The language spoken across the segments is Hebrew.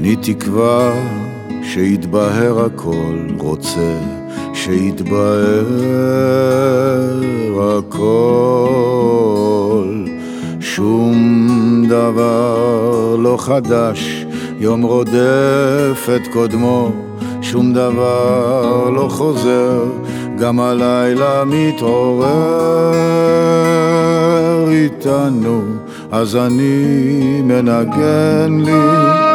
אני תקווה שיתבהר הכל, רוצה שיתבהר הכל. שום דבר לא חדש, יום רודף את קודמו, שום דבר לא חוזר, גם הלילה מתעורר איתנו, אז אני מנגן לי.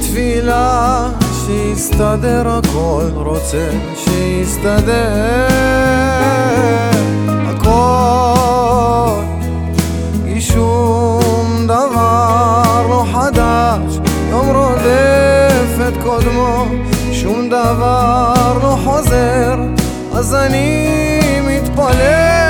תפילה שיסתדר הכל, רוצה שיסתדר הכל. כי שום דבר לא חדש, יום רודף את קודמו שום דבר לא חוזר, אז אני מתפלל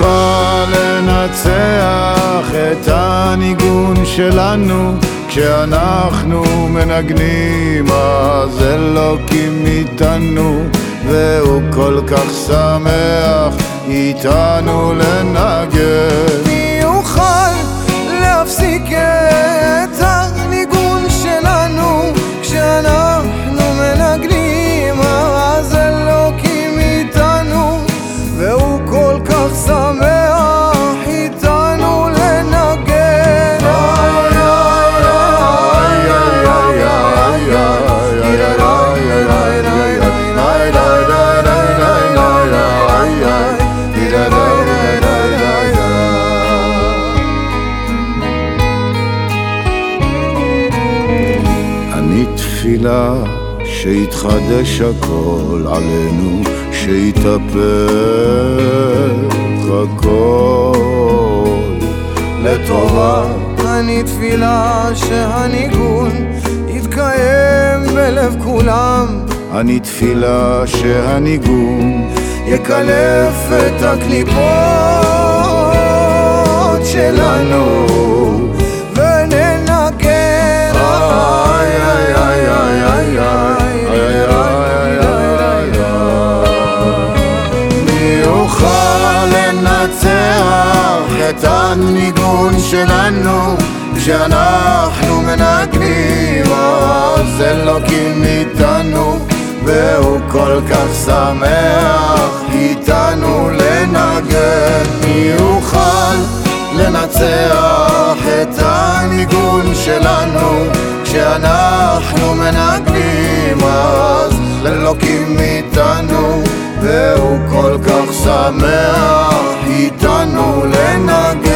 מי יוכל לנצח את הניגון שלנו כשאנחנו מנגנים אז אלוקים איתנו והוא כל כך שמח איתנו לנגן תפילה שיתחדש הכל עלינו, שיתהפך הכל לטובה. אני תפילה שהניגון יתקיים בלב כולם אני תפילה שהניגון יקלף את הקליפות שלנו לנצח את הניגון שלנו כשאנחנו מנגנים אז אלוקים איתנו והוא כל כך שמח איתנו לנגן. מי יוכל לנצח את הניגון שלנו כשאנחנו מנגנים אז אלוקים איתנו והוא כל כך שמח Gitano le nagi